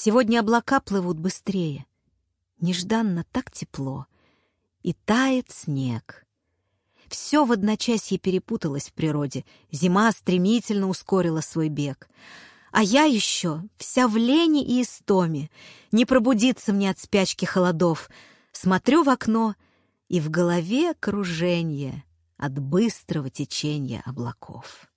Сегодня облака плывут быстрее. Нежданно так тепло. И тает снег. Все в одночасье перепуталось в природе. Зима стремительно ускорила свой бег. А я еще вся в лени и истоме. Не пробудиться мне от спячки холодов. Смотрю в окно, и в голове кружение от быстрого течения облаков.